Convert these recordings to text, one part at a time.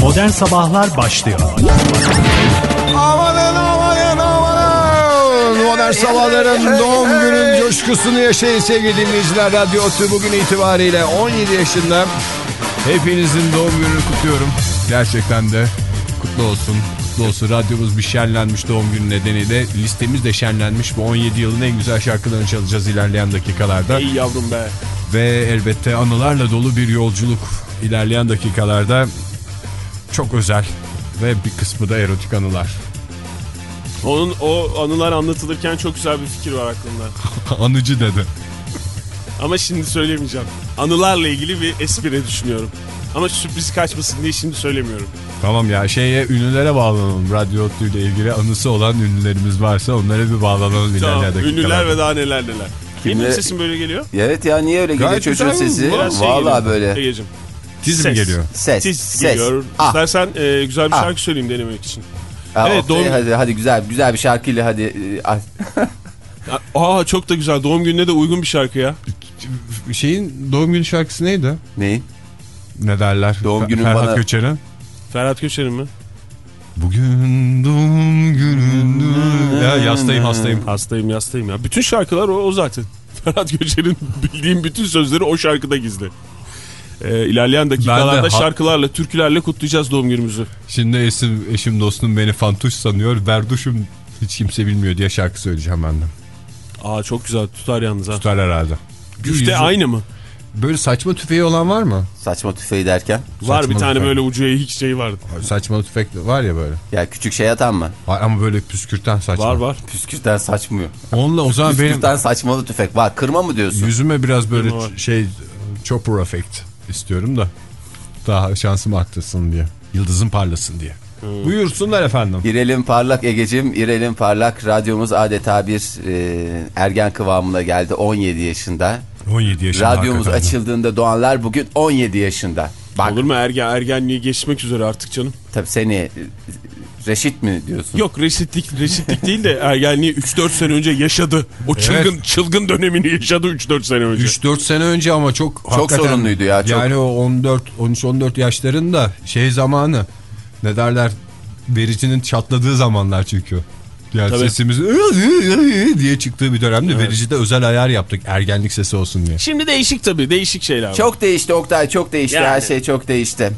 Modern Sabahlar başlıyor. Amanın amanın amanın. Modern sabahların doğum günün coşkusunu yaşayın sevgili dinleyiciler. Radyo Otü bugün itibariyle 17 yaşında. Hepinizin doğum gününü kutluyorum. Gerçekten de kutlu olsun. Kutlu olsun. Radyomuz bir şenlenmiş doğum günü nedeniyle. Listemiz de şenlenmiş. Bu 17 yılın en güzel şarkılarını çalacağız ilerleyen dakikalarda. İyi yavrum be. Ve elbette anılarla dolu bir yolculuk ilerleyen dakikalarda. Çok özel ve bir kısmı da erotik anılar. Onun o anılar anlatılırken çok güzel bir fikir var aklımda. Anıcı dedi. Ama şimdi söylemeyeceğim. Anılarla ilgili bir espri düşünüyorum. Ama sürpriz kaçmasın diye şimdi söylemiyorum. Tamam ya şeye ünlülere bağlanalım. Radyo ile ilgili anısı olan ünlülerimiz varsa onlara bir bağlanalım Tamam. ilerleyen dakikalarda. Ünlüler ve daha neler neler. Benim sesim böyle geliyor. Evet ya niye öyle geliyor çocuğun sesi? Biraz şey böyle. Egeciğim. Tiz mi geliyor? Ses. Tiz ses. geliyor. Ah. İstersen e, güzel bir Ah. şarkı söyleyeyim denemek için. Ah, Evet, Oktay, doğum- hadi hadi güzel güzel bir şarkıyla hadi. e, ah. Aa çok da güzel. Doğum gününe de uygun bir şarkı ya. Şeyin doğum günü şarkısı neydi? Neyin? Ne derler? Doğum Fer- günün Ferhat bana- Göçer'in. Ferhat Köşer'in mi? Bugün doğum günün. Ya yastayım hastayım. Hastayım yastayım ya. Bütün şarkılar o, o zaten. Ferhat Göçer'in bildiğim bütün sözleri o şarkıda gizli. Ee, ilerleyen dakikalarda de şarkılarla, türkülerle kutlayacağız doğum günümüzü. Şimdi eşim, eşim dostum beni fantuş sanıyor. Verduşum hiç kimse bilmiyor diye şarkı söyleyeceğim ben de. Aa çok güzel tutar yalnız ha. Tutar herhalde. Güfte Yüzü- aynı mı? Böyle saçma tüfeği olan var mı? Saçma tüfeği derken. Var bir Saçma tane tüfek. böyle ucu eğik şey vardı. Saçma tüfek var ya böyle. Ya küçük şey atan mı? Var ama böyle püskürten saçma. Var var. Püskürten saçmıyor. Onunla o zaman benim Püskürten saçmalı tüfek var. Kırma mı diyorsun? yüzüme biraz böyle şey chopper effect istiyorum da. Daha şansım arttırsın diye. Yıldızım parlasın diye. Buyursunlar efendim. İrelim Parlak Egecim, İrelim Parlak radyomuz adeta bir e, ergen kıvamına geldi 17 yaşında. 17 yaşında. Radyomuz hakikaten. açıldığında doğanlar bugün 17 yaşında. Bak Olur mu ergen ergenliği geçmek üzere artık canım. tabii seni Reşit mi diyorsun? Yok reşitlik, reşitlik değil de ergenliği 3-4 sene önce yaşadı. O çılgın çılgın dönemini yaşadı 3-4 sene önce. 3-4 sene önce ama çok hakikaten- sorunluydu ya, çok. Yani o 14 13-14 yaşlarında şey zamanı ne derler vericinin çatladığı zamanlar çünkü. Yani Tabii. sesimiz diye çıktığı bir dönemde vericide özel ayar yaptık ergenlik sesi olsun diye. Şimdi değişik tabii değişik şeyler var. Çok değişti Oktay çok değişti Yani. her şey çok değişti.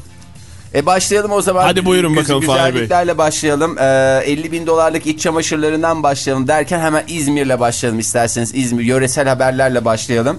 E başlayalım o zaman. Hadi buyurun Güz- bakalım Fahir Bey. Güzelliklerle başlayalım. Ee, 50 bin dolarlık iç çamaşırlarından başlayalım derken hemen İzmir'le başlayalım isterseniz. İzmir yöresel haberlerle başlayalım.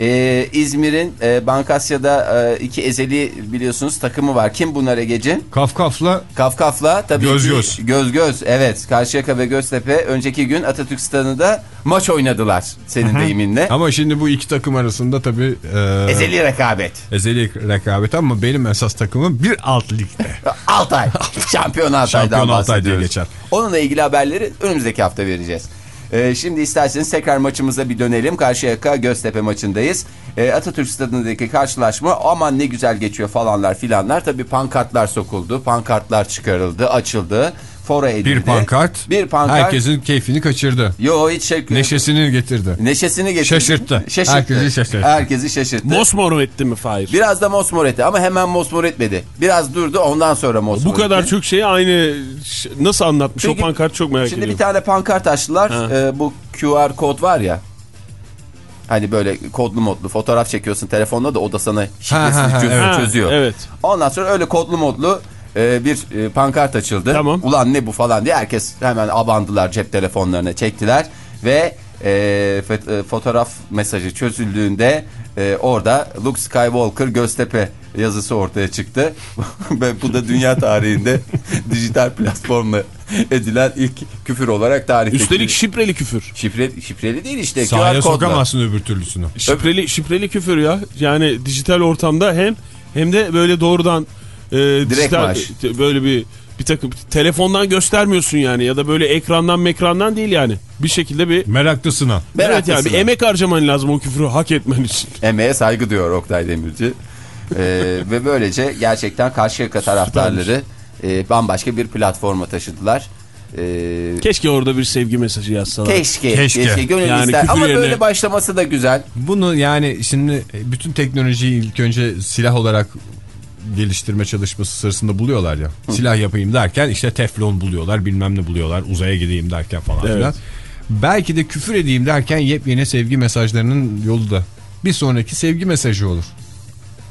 Ee, İzmir'in e, Bankasya'da e, iki ezeli biliyorsunuz takımı var. Kim bunlar Egeci? Kafkafla Kafkaf'la tabii Göz ki göz. göz göz evet Karşıyaka ve Göztepe önceki gün Atatürk Stadı'nda maç oynadılar senin deyiminle. ama şimdi bu iki takım arasında tabii e, Ezeli rekabet. ezeli rekabet ama benim esas takımım bir alt ligde. Altay. Şampiyon Altay'dan Şampiyon Altay diye geçer. Onunla ilgili haberleri önümüzdeki hafta vereceğiz. Ee, şimdi isterseniz tekrar maçımıza bir dönelim. Karşıyaka Göztepe maçındayız. Ee, Atatürk Stadı'ndaki karşılaşma aman ne güzel geçiyor falanlar filanlar. Tabii pankartlar sokuldu. Pankartlar çıkarıldı, açıldı. Fora edildi. Bir pankart, Bir pankart. herkesin keyfini kaçırdı. Yo hiç şey... Neşesini getirdi. Neşesini getirdi. Şaşırttı. Herkesi şaşırttı. Herkesi şaşırttı. Mosmor etti mi Fahir? Biraz da mosmor etti ama hemen mosmor etmedi. Biraz durdu ondan sonra mosmor Bu kadar etti. çok şeyi aynı nasıl anlatmış Çünkü- o pankart çok merak Şimdi ediyorum. bir tane pankart açtılar. Ha. Ee, bu QR kod var ya. Hani böyle kodlu modlu fotoğraf çekiyorsun telefonla da o da sana şifresini Ha. Ha, çözüyor. Evet. Ondan sonra öyle kodlu modlu e, bir e, pankart açıldı. Tamam. Ulan ne bu falan diye herkes hemen abandılar cep telefonlarına çektiler ve e, e, fotoğraf mesajı çözüldüğünde e, orada Luke Skywalker Göztepe yazısı ortaya çıktı. Ve bu da dünya tarihinde dijital platformla edilen ilk küfür olarak tarihteki. Üstelik şifreli küfür. Şifre, şifreli değil işte. Sahaya sokamazsın öbür türlüsünü. Şifreli şifreli küfür ya. Yani dijital ortamda hem hem de böyle doğrudan e, dijital maaş. böyle bir bir takım telefondan göstermiyorsun yani ya da böyle ekrandan mekrandan değil yani. Bir şekilde bir Meraklısına. Evet yani bir Meraklısına. emek harcaman lazım o küfürü hak etmen için. Emeğe saygı diyor Oktay Demirci. Ee, ve böylece gerçekten Karşıyaka taraftarları e, bambaşka bir platforma taşıdılar. Ee, Keşke orada bir sevgi mesajı yazsalar. keşke, Keşke. keşke, gönül Yani ister. Ama yerine- böyle başlaması da güzel. Bunu yani şimdi bütün teknolojiyi ilk önce silah olarak geliştirme çalışması sırasında buluyorlar ya. Silah yapayım derken işte teflon buluyorlar bilmem ne buluyorlar uzaya gideyim derken falan Evet. filan. Belki de küfür edeyim derken yepyeni sevgi mesajlarının yolu da bir sonraki sevgi mesajı olur.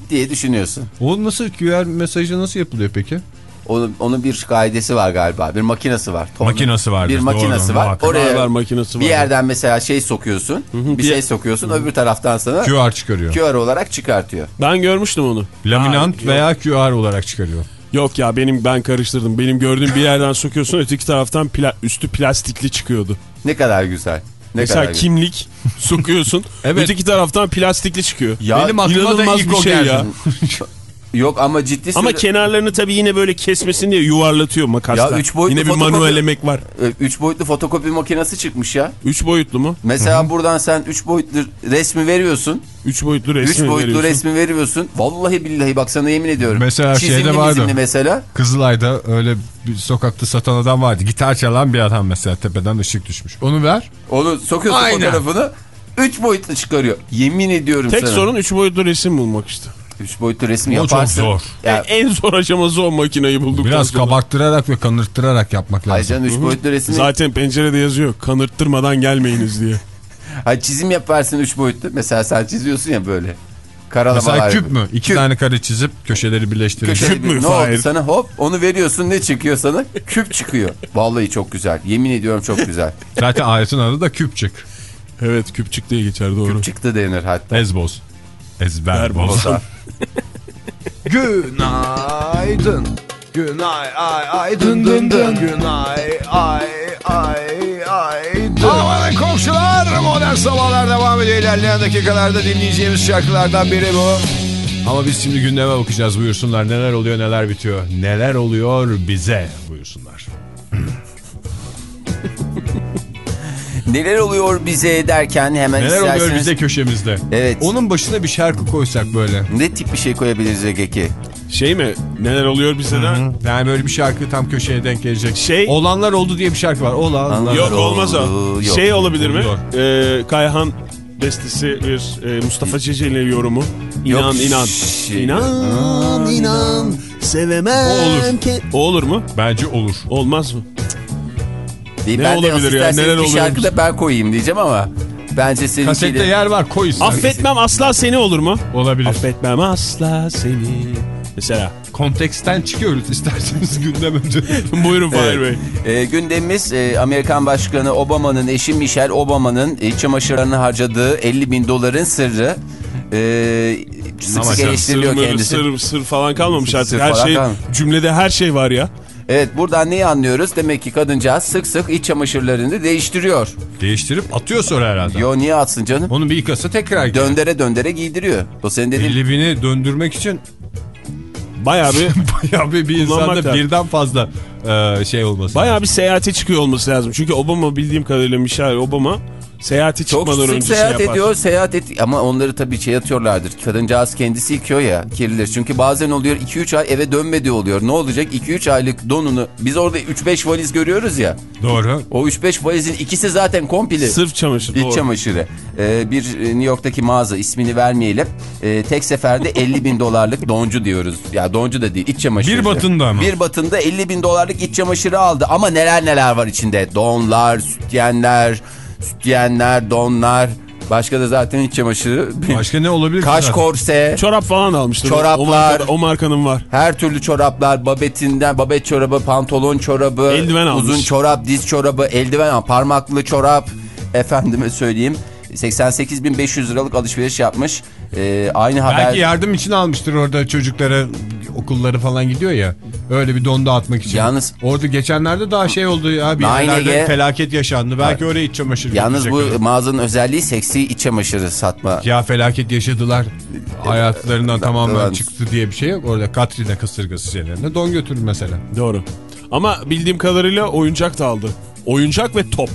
diye düşünüyorsun. O nasıl QR mesajı nasıl yapılıyor peki? Onun, onun bir kaidesi var galiba. Bir makinesi var. Ton- Makinası vardır, Bir makinesi doğru, var. muhakkak. Oraya Var, var, makinesi bir var. yerden mesela şey sokuyorsun. bir şey sokuyorsun. Öbür taraftan sana QR çıkarıyor. QR olarak çıkartıyor. Ben görmüştüm onu. Laminant Ha, veya QR olarak çıkarıyor. Yok ya benim ben karıştırdım. Benim gördüğüm bir yerden sokuyorsun öteki taraftan pla- üstü plastikli çıkıyordu. Ne kadar güzel. Ne Mesela kadar kimlik sokuyorsun. Evet. Öteki taraftan plastikli çıkıyor. Ya Benim aklıma da ilk bir o şey geldi. ya. Yok ama ciddi Ama söyle- kenarlarını tabii yine böyle kesmesin diye yuvarlatıyor makasla. Ya üç boyutlu Yine bir fotokopi- manuel emek var. E, Üç boyutlu fotokopi makinesi çıkmış ya. Üç boyutlu mu? Mesela buradan sen üç boyutlu resmi veriyorsun. Üç boyutlu Üç resmi boyutlu veriyorsun. resmi veriyorsun. Vallahi billahi bak sana yemin ediyorum. Mesela Çizimli şeyde vardı. mesela. Kızılay'da öyle bir sokakta satan adam vardı. Gitar çalan bir adam mesela tepeden ışık düşmüş. Onu ver. Onu sokuyorsun Aynen. fotoğrafını. Üç boyutlu çıkarıyor. Yemin ediyorum Tek sana. sorun üç boyutlu resim bulmak işte. Üç boyutlu resmi O çok yaparsın. zor. Ya, En zor aşaması o makineyi bulduktan Biraz sonra. kabarttırarak ve kanırttırarak yapmak lazım. Ayrıca üç boyutlu resmi. Zaten pencerede yazıyor. Kanırttırmadan gelmeyiniz diye. Hayır, çizim yaparsın üç boyutlu. Mesela sen çiziyorsun ya böyle. Karalamalar. Mesela küp mü? İki Küp. tane kare çizip köşeleri birleştirince. Köşede Küp mü? Ne oldu sana hop onu veriyorsun ne çıkıyor sana? Küp çıkıyor. Vallahi çok güzel. Yemin ediyorum çok güzel. Zaten aletin adı da küpçük. Evet küpçük diye geçer doğru. Küp çıktı denir hatta. Ezboz. Ezber Ver boz. boz. Günaydın. Günay ay ay dın dın dın. Günay ay ay ay dın. Amanın komşular modern sabahlar devam ediyor. İlerleyen dakikalarda dinleyeceğimiz şarkılardan biri bu. Ama biz şimdi gündeme bakacağız buyursunlar. Neler oluyor neler bitiyor. Neler oluyor bize buyursunlar. Neler oluyor bize derken hemen Neler isterseniz. oluyor bize köşemizde. Evet. Onun başına bir şarkı koysak böyle. Ne tip bir şey koyabiliriz Ege Şey mi? Neler oluyor bize de? Yani böyle bir şarkı tam köşeye denk gelecek. Şey- Olanlar oldu diye bir şarkı var. Olanlar. Yok Oldu, olmaz o. yok. Şey olabilir mi? Ee, Kayhan bestesi bir e, Mustafa Ceceli yorumu. İnan Yok, inan. şey- İnan inan. Sevemem. O olur. O olur mu? Bence olur. Olmaz mı? Değil, Ne ben olabilir ya, neler bir oluyor şarkı da ben koyayım diyeceğim ama bence senin Kasette yer var koy istersen. Affetmem asla seni olur mu? Olabilir. Affetmem asla seni. Mesela. Konteksten çıkıyoruz isterseniz gündem önce. Buyurun Fahir Bey. Ee, gündemimiz e, Amerikan Başkanı Obama'nın eşi Michelle Obama'nın iç çamaşırlarını harcadığı 50 bin doların sırrı. Ee, sık sık eleştiriliyor kendisi. sır, sır falan kalmamış artık. sır her şey kalmamış. cümlede her şey var ya. Evet buradan neyi anlıyoruz? Demek ki kadıncağız sık sık iç çamaşırlarını değiştiriyor. Değiştirip atıyor sonra herhalde. Yo niye atsın canım? Onu bir yıkasa tekrar giyer. Döndere döndere giydiriyor. O senin dediğin 50 bini döndürmek için Bayağı bir bayağı bir, bir insanda lazım. birden fazla e, şey olması. bayağı bir seyahate çıkıyor olması lazım. Çünkü Obama bildiğim kadarıyla Michelle Obama seyahate çok çıkmadan önce seyahat şey yapar. ediyor. Seyahat et ama onları tabii şey atıyorlardır. Kadıncağız kendisi yıkıyor ya kirlidir. Çünkü bazen oluyor 2-3 ay eve dönmedi oluyor. Ne olacak? 2-3 aylık donunu biz orada 3-5 valiz görüyoruz ya. Doğru. O 3-5 valizin ikisi zaten komple. Sırf çamaşır. İç doğru. çamaşırı. Ee, bir New York'taki mağaza ismini vermeyelim. Ee, tek seferde 50 bin dolarlık doncu diyoruz. Ya doncu da değil iç çamaşırı. Bir batında ama. Bir batında 50 bin dolarlık iç çamaşırı aldı. Ama neler neler var içinde. Donlar, sütyenler, sütyenler, donlar. Başka da zaten iç çamaşırı. Başka ne olabilir Kaş zaten? korse. Çorap falan almıştır. Çoraplar. O, o markanın var. Her türlü çoraplar, babetinden, babet çorabı, pantolon çorabı, Eldiven almış. uzun çorap, diz çorabı, eldiven, al, parmaklı çorap. Efendime söyleyeyim. 88.500 liralık alışveriş yapmış. Ee, aynı haber. Belki yardım için almıştır orada çocuklara okulları falan gidiyor ya. Öyle bir don dağıtmak için. Yalnız- Orada geçenlerde daha şey oldu ya. Bir yerlerde felaket yaşandı. Belki oraya iç çamaşır Yalnız bu götürecekler. mağazanın özelliği seksi iç çamaşırı satma. Ya felaket yaşadılar. Hayatlarından tamamen çıktı diye bir şey yok. Orada Katrina kasırgası şeylerine don götürür mesela. Doğru. Ama bildiğim kadarıyla oyuncak da aldı. Oyuncak ve top.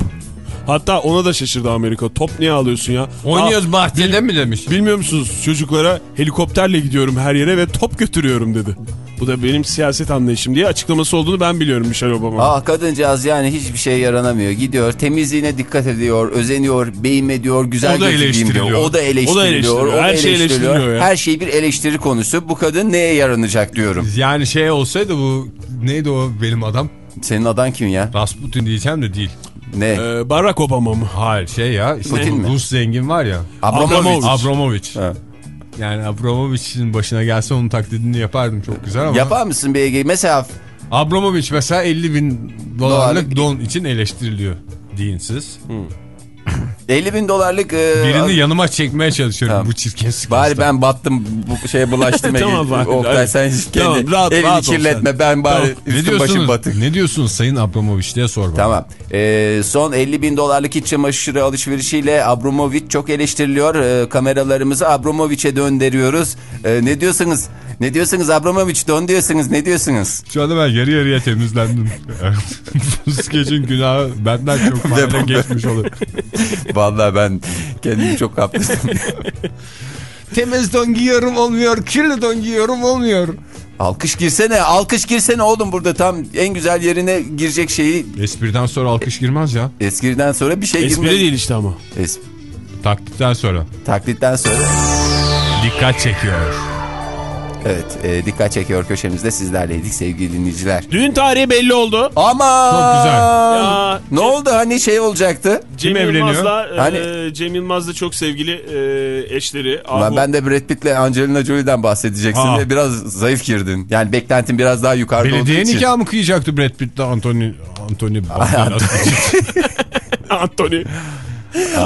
Hatta ona da şaşırdı Amerika. Top niye alıyorsun ya? Oynuyoruz bahçede mi demiş. Bilmiyor musunuz çocuklara helikopterle gidiyorum her yere ve top götürüyorum dedi. Bu da benim siyaset anlayışım diye açıklaması olduğunu ben biliyorum Michelle Obama. Ah kadıncağız yani hiçbir şey yaranamıyor. Gidiyor temizliğine dikkat ediyor, özeniyor, beyim ediyor, güzel O da diyor. eleştiriliyor. O da eleştiriliyor. O da eleştiriliyor. Her şey eleştiriliyor. eleştiriliyor ya. Her şey bir eleştiri konusu. Bu kadın neye yaranacak diyorum. Yani şey olsaydı bu neydi o benim adam? Senin adan kim ya? Rasputin diyeceğim de değil. Ne? Ee, Barack Obama mı? Hayır şey ya işte Putin mi? Rus zengin var ya. Abramovich. Abramovich. Ha. Yani Abramovich'in başına gelse onun taklidini yapardım çok güzel ama. Yapar mısın bir Ege? Mesela Abramovich mesela 50 bin dolarlık don için eleştiriliyor deyin siz. 50 bin dolarlık... e, Birini yanıma çekmeye çalışıyorum Tamam. bu çirkin sıkıntıda. Bari ben battım bu şeye bulaştım. Tamam, bari. Oktay sen kendi Tamam, rahat- evini rahat kirletme. Ben bari ne üstüm başım batık. Ne diyorsunuz Sayın Abramovich diye sor bana. Tamam. Ee, son 50 bin dolarlık iç çamaşırı alışverişiyle Abramovich çok eleştiriliyor. Ee, kameralarımızı Abramovich'e döndürüyoruz. Ee, ne diyorsunuz? Ne diyorsunuz Abramovich? Dön diyorsunuz. Ne diyorsunuz? Şu anda ben yarı yarıya temizlendim. bu skecin günahı benden çok fazla geçmiş olur. Vallahi ben kendimi çok kaptırdım. Temiz don giyiyorum olmuyor, kirli don giyiyorum olmuyor. alkış girsene. Alkış girsene oğlum burada tam en güzel yerine girecek şeyi Espriden sonra alkış girmez ya. eskiden sonra bir şey Espri girmedi. değil işte ama. Es- Taklitten sonra. taklitten sonra. Dikkat çekiyor. Evet e, dikkat çekiyor köşemizde sizlerleydik sevgili dinleyiciler. Düğün tarihi belli oldu. Ama Çok güzel. Ya, ne oldu hani şey olacaktı? Cem e, Hani- Cem Yılmaz'la çok sevgili e, eşleri. Ulan Ahu- ben de Brad Pitt'le Angelina Jolie'den bahsedeceksin ve biraz zayıf girdin. Yani beklentin biraz daha yukarıda Belediye olduğu için. nikahı mı kıyacaktı Brad Pitt'le Anthony Anthony Anthony. Anthony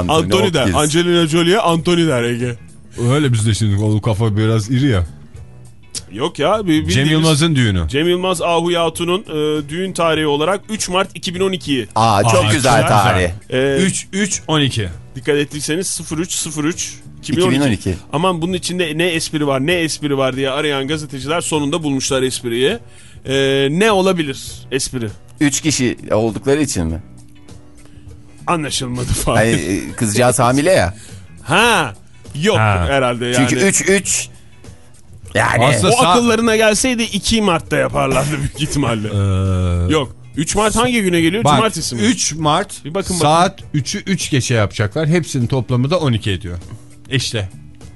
Anthony der. Angelina Jolie'ye Anthony der Ege. Öyle bizde şimdi o kafa biraz iri ya. Yok ya. Bir, Cem Yılmaz'ın düğünü. Cem Yılmaz Ahu Yatun'un e, düğün tarihi olarak 3 Mart 2012'yi. Aa çok Aa, güzel tarih. E, 3 3 12. Dikkat ettiyseniz 03 03 2012. 2012. Aman bunun içinde ne espri var ne espri var diye arayan gazeteciler sonunda bulmuşlar espriyi. E, ne olabilir espri? Üç kişi oldukları için mi? Anlaşılmadı falan. Hani e, kızcağız hamile ya. Ha. Yok Ha. herhalde yani. Çünkü 3 3 yani Aslında o akıllarına gelseydi 2 Mart'ta yaparlardı büyük ihtimalle. Ee, Yok. 3 Mart hangi güne geliyor? Bak, Cumartesi mi? 3 Mart Bir bakın saat 3'ü 3 geçe yapacaklar. Hepsinin toplamı da 12 ediyor. İşte.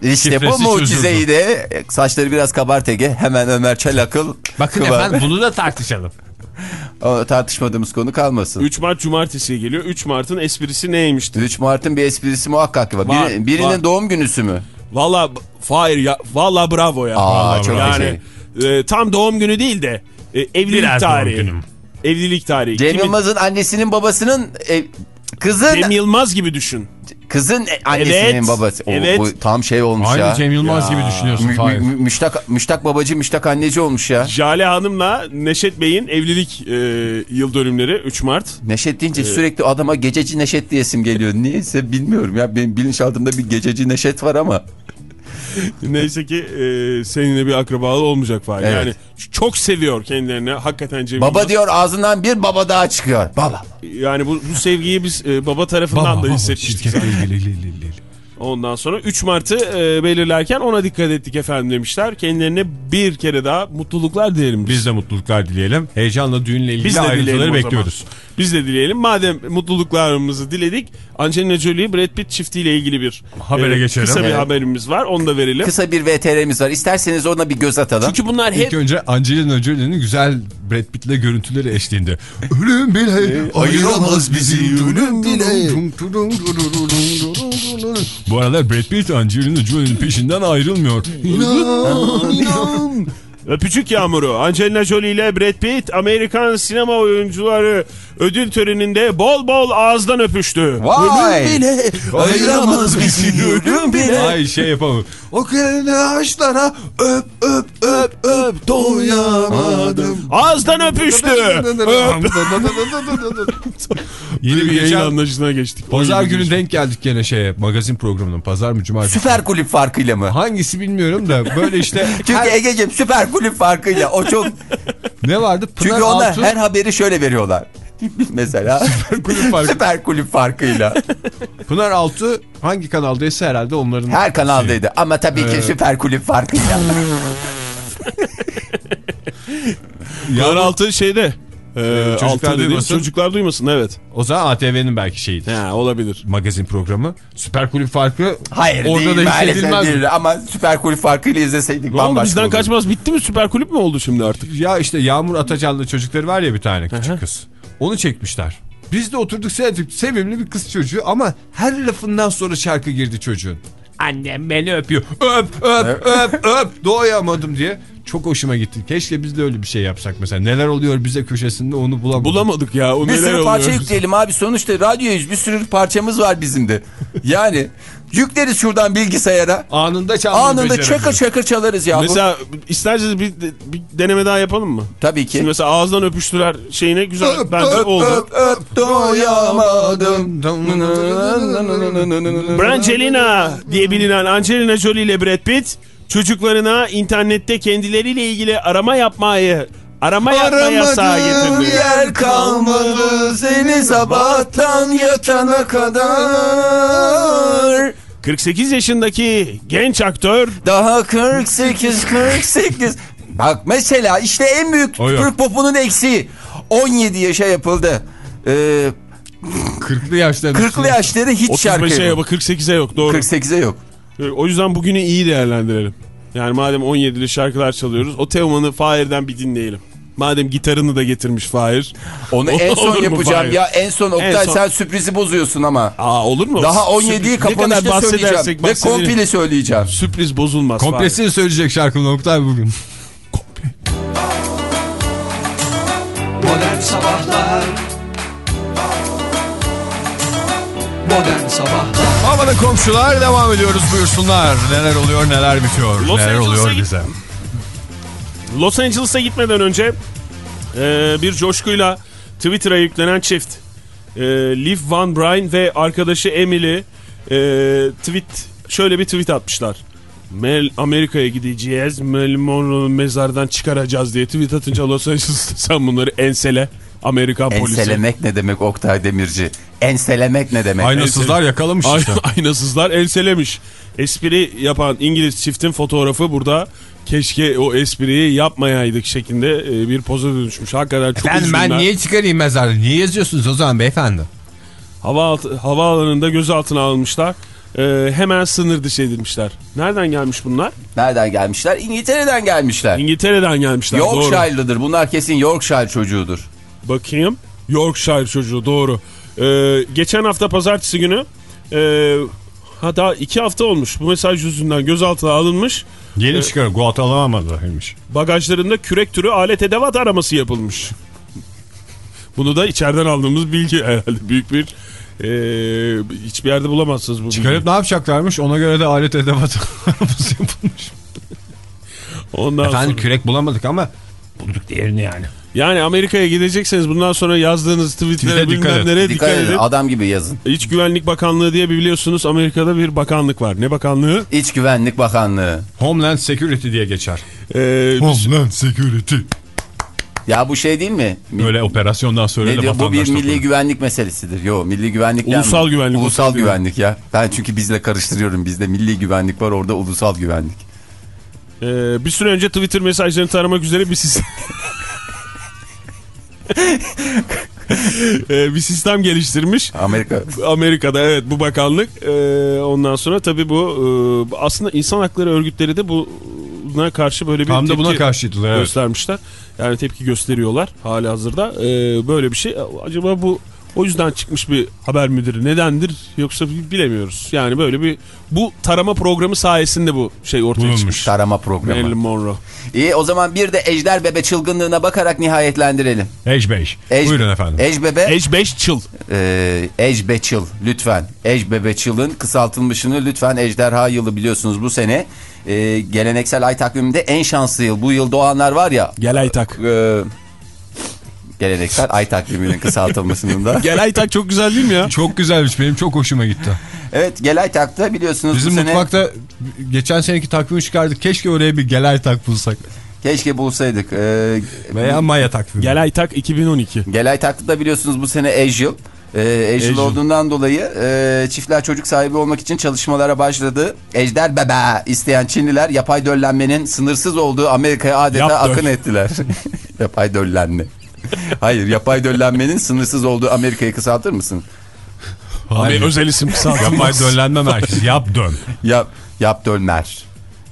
işte bu mucizeyi de e, saçları biraz kabart Ege. Hemen Ömer Çelakıl. Bakın kıvar. efendim bunu da tartışalım. O tartışmadığımız konu kalmasın. 3 Mart Cumartesi'ye geliyor. 3 Mart'ın esprisi neymişti? 3 Mart'ın bir esprisi muhakkak var. Var, Biri- birinin var. doğum günüsü mü? Valla Fahir ya valla bravo ya. Aa Vallahi çok yani e, tam doğum günü değil de e, evlilik Biraz doğum tarihi. günüm. Evlilik tarihi. Cem Yılmaz'ın annesinin babasının e, kızın Cem Yılmaz gibi düşün. kızın e, annesinin Evet, babası. O, evet. Bu tam şey olmuş Aynı ya. Cem Yılmaz Ya. gibi düşünüyorsun Mü- mü- müştak, müştak babacı müştak anneci olmuş ya. Jale Hanım'la Neşet Bey'in evlilik e, yıl dönümleri 3 Mart. Neşet deyince sürekli adama gececi Neşet diyesim geliyor. Niyeyse bilmiyorum ya. Benim bilinçaltımda bir gececi Neşet var ama. Neyse ki e, seninle bir akrabalı olmayacak Fahir. Evet. Yani çok seviyor kendilerini. Hakikaten Cem Baba Yılmaz. diyor ağzından bir baba daha çıkıyor. Baba. Yani bu, bu sevgiyi biz e, baba tarafından da hissetmiştik. zaten. Ondan sonra 3 Mart'ı e, belirlerken ona dikkat ettik efendim demişler. Kendilerine bir kere daha mutluluklar dilerim biz. De mutluluklar dileyelim. Heyecanla düğünle ilgili Biz de dileyelim ayrıntıları bekliyoruz. Biz de dileyelim. Madem mutluluklarımızı diledik Angelina Jolie Brad Pitt çiftiyle ilgili bir e, Habere geçelim. Kısa bir Evet. haberimiz var. Onu da verelim. Kısa bir VTR'miz var. İsterseniz ona bir göz atalım. Çünkü bunlar İlk hep önce Angelina Jolie'nin güzel Brad Pitt'le görüntüleri eşliğinde. Ölüm bile ayıramaz bizi ölüm bile. Bu aralar Brad Pitt Angelina Jolie'nin peşinden ayrılmıyor. İnan, inan. Öpücük Yağmuru. Angelina Jolie ile Brad Pitt Amerikan sinema oyuncuları ödül töreninde bol bol ağızdan öpüştü. Vay. ayıramaz bizi ölüm bile. Ay şey yapalım. O kelini ağaçlara öp öp öp öp doyamadım. Ağızdan öpüştü. Yeni bir yayın geçen anla- anlayışına geçtik. Pazar günü denk geldik gene şeye magazin programının pazar mı cumartesi. Süper kulüp farkıyla mı? Hangisi bilmiyorum da böyle işte Çünkü her- Ege'ciğim süper kulüp farkıyla. O çok... ne vardı? Pınar Çünkü ona Altuğ- her haberi şöyle veriyorlar. Mesela kulüp farkı. süper kulüp farkıyla. Pınar Altuğ hangi kanaldaysa herhalde onların Her kanaldaydı ama tabii ki süper kulüp farkıyla. Kanal 6 şeyde. E, çocuklar duymasın. Çocuklar duymasın evet. O zaman ATV'nin belki şeyidir. Ha, olabilir. Magazin programı. Süper Kulüp farkı Hayır orada değil da hissedilmez. değil. Ama Süper Kulüp farkıyla izleseydik Ne oldu bambaşka bizden olurdu. kaçmaz bitti mi süper kulüp mü oldu şimdi artık? Ya işte Yağmur Atacan'la çocukları var ya bir tane küçük kız. Onu çekmişler. Biz de oturduk seyrettik. Sevimli bir kız çocuğu ama her lafından sonra şarkı girdi çocuğun. Annem beni öpüyor. Öp öp öp öp. Doyamadım diye. Çok hoşuma gitti. Keşke biz de öyle bir şey yapsak mesela. Neler oluyor bize köşesinde onu bulamadık. Bulamadık ya. O Bir neler sürü parça oluyor? yükleyelim abi. Sonuçta radyoyuz. Bir sürü parçamız var bizim de. Yani yükleriz şuradan bilgisayara. Anında çalmayı Anında çakır çakır çalarız ya. Mesela isterseniz bir, bir deneme daha yapalım mı? Tabii ki. Şimdi mesela ağızdan öpüştüler şeyine güzel Öp, bence öp, oldu. Öp öp doyamadım. Brangelina diye bilinen Angelina Jolie ile Brad Pitt çocuklarına internette kendileriyle ilgili arama yapmayı arama yapma yasağı getirdi. yer kalmadı seni sabahtan yatana kadar. 48 yaşındaki genç aktör Daha 48 48. Bak mesela işte en büyük O yok. Türk popunun eksiği. 17 yaşa yapıldı. Ee, 40'lı yaşlarında. 40'lı yaşları hiç şarkı 35'e yok. yok 48'e yok doğru. 48'e yok. O yüzden bugünü iyi değerlendirelim. Yani madem 17'li şarkılar çalıyoruz o Teoman'ı Fahir'den bir dinleyelim. Madem gitarını da getirmiş Fahir. Onu en son yapacağım Fahir? ya en son Oktay En son- sen sürprizi bozuyorsun ama. Aa olur mu? Daha Sürpriz- 17'yi ne kadar kapanışta söyleyeceğim ve komple söyleyeceğim. Sürpriz bozulmaz. Fahir. Komplesini söyleyecek şarkının Oktay bugün. Modern Sabahlar Modern Sabahlar Havada komşular devam ediyoruz buyursunlar. Neler oluyor neler bitiyor. Los neler Angeles'a oluyor bize. Los Angeles'a gitmeden önce e, bir coşkuyla Twitter'a yüklenen çift e, Liv Van Bryn ve arkadaşı Emily e, tweet şöyle bir tweet atmışlar. Mel Amerika'ya gideceğiz. Mel Monroe'nu mezardan çıkaracağız diye tweet atınca Los Angeles'ta sen bunları ensele. Amerikan polisi. Enselemek ne demek Oktay Demirci? Enselemek ne demek? Aynasızlar yakalamış işte. Aynasızlar enselemiş. Espri yapan İngiliz çiftin fotoğrafı burada. Keşke o espriyi yapmayaydık şeklinde e, bir poza dönüşmüş. Hakikaten çok Efendim ben üzgünler. niye çıkarayım mezarda? Niye yazıyorsunuz o zaman beyefendi? Hava havaalanında gözaltına alınmışlar. E, hemen sınır dışı edilmişler. Nereden gelmiş bunlar? Nereden gelmişler? İngiltere'den gelmişler. İngiltere'den gelmişler. Doğru. Yorkshire'lıdır. Bunlar kesin Yorkshire çocuğudur. Bakayım. Yorkshire çocuğu doğru. E, geçen hafta pazartesi günü e, hatta iki hafta olmuş. Bu mesaj yüzünden gözaltına alınmış. Yeni çıkar Guatemala'daymış. bagajlarında kürek türü alet edevat araması yapılmış. Bunu da içeriden aldığımız bilgi herhalde büyük bir eee, hiçbir yerde bulamazsınız bu Çıkarıp ne yapacaklarmış? Ona göre de alet edevat aramız yapılmış. Ondan Efendim sonra, kürek bulamadık ama bulduk diğerini yani. Yani Amerika'ya gidecekseniz bundan sonra yazdığınız tweetlere Tweet'e dikkat et. nereye Dikkat dikkat edin edin. adam gibi yazın. İç Güvenlik Bakanlığı diye biliyorsunuz Amerika'da bir bakanlık var. Ne bakanlığı? İç Güvenlik Bakanlığı. Homeland Security diye geçer. Eee, Homeland Security. Ya bu şey değil mi? Mi- Öyle operasyondan sonra Ne da diyor? Bu bir vatandaş milli toplanır. güvenlik meselesidir. Yo milli güvenlik Ulusal yani- güvenlik, Ulusal ulusal güvenlik ya. Ben çünkü bizle karıştırıyorum. Bizde milli güvenlik var orada ulusal güvenlik. eee, bir süre önce Twitter mesajlarını taramak üzere bir sistem... Eee, bir sistem geliştirmiş. Amerika Amerika'da evet bu bakanlık. Ee, ondan sonra tabii bu e, aslında insan hakları örgütleri de buna karşı böyle bir Tam da tepki buna karşıydılar evet. göstermişler. Yani tepki gösteriyorlar hali hazırda. Ee, böyle bir şey acaba bu o yüzden çıkmış bir haber midir? Nedendir? Yoksa bilemiyoruz. Yani böyle bir bu tarama programı sayesinde bu şey ortaya Bulunmuş. çıkmış. tarama programı. Marilyn Monroe. İyi o zaman bir de Ejder Bebe çılgınlığına bakarak nihayetlendirelim. 5. Ej- Buyurun efendim. Ej Bebe, Age 5 çıl. e, Ej Beçil lütfen. Ej Bebe Çıl'ın kısaltılmışını lütfen Ejderha yılı biliyorsunuz bu sene. E, geleneksel ay takviminde en şanslı yıl. Bu yıl doğanlar var ya. Gel Aytak. e, geleneksel ay takviminin kısaltılmasının da. Gel Aytak çok güzel değil mi ya? Çok güzelmiş benim çok hoşuma gitti. Evet Gelay takta biliyorsunuz Bizim bu sene mutfakta geçen seneki takvimi çıkardık. Keşke oraya bir gelay tak bulsak. keşke bulsaydık. E, Veya maya takvimi. Gel Aytak 2012. Gelay takta biliyorsunuz bu sene Ej yıl. E, Ejder Ejder. olduğundan dolayı e, çiftler çocuk sahibi olmak için çalışmalara başladı. Ejder bebe isteyen Çinliler yapay döllenmenin sınırsız olduğu Amerika'ya adeta Yap döl. akın ettiler. yapay döllenme. Hayır yapay döllenmenin sınırsız olduğu Amerika'yı kısaltır mısın? Ama özel isim Yapay kısaltılmaz. döllenme merkezi. Yap dön. Yap, yap dölmer.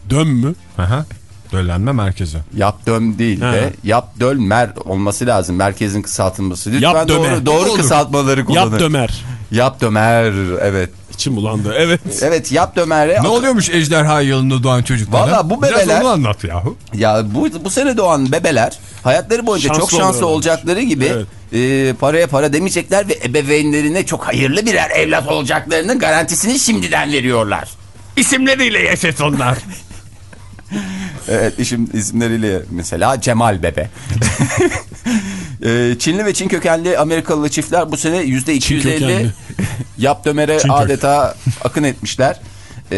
Dön mü? Aha. Döllenme merkezi. Yap döm değil Ha. de yap dölmer olması lazım. Merkezin kısaltılması. Lütfen Yap dömer. doğru, doğru Olur. kısaltmaları kullanın. Yap dömer. Yap dömer evet. İçim bulandı. Evet. Evet yap dömer'e Ne oluyormuş ejderha yılında doğan çocuklara? Valla bu Biraz bebeler- onu anlat yahu. Ya bu, bu sene doğan bebeler hayatları boyunca Şanslı çok şanslı oluyorlarmış. olacakları gibi Evet. e, paraya para demeyecekler ve ebeveynlerine çok hayırlı birer evlat olacaklarının garantisini şimdiden veriyorlar. İsimleriyle yaşasınlar. Evet isim, isimleriyle mesela Cemal Bebe. E, Çinli ve Çin kökenli Amerikalı çiftler bu sene yüzde 250 kökenli. yap dömere kök. adeta akın etmişler. E,